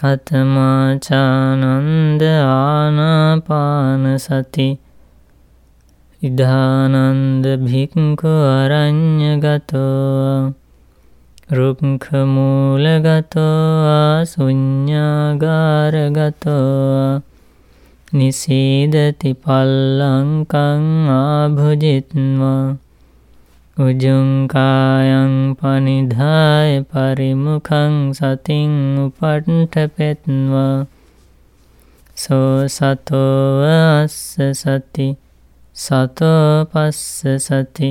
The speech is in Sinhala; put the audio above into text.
කතමාචානන්ද ආනාපාන සති ඉධානන්ද භික්කු අරං්ඥ ගතෝ රුක්කමූලගතෝ ආසුඥ්ඥාගාරගතෝ නිසීදති පල්ලංකං ආභුජිත්වා උජුංකායං පනිධාය පරිමුඛං සතින් උපට්ඨපෙත්වා සෝ සතෝ අස්ස සති සතෝ පස්ස සති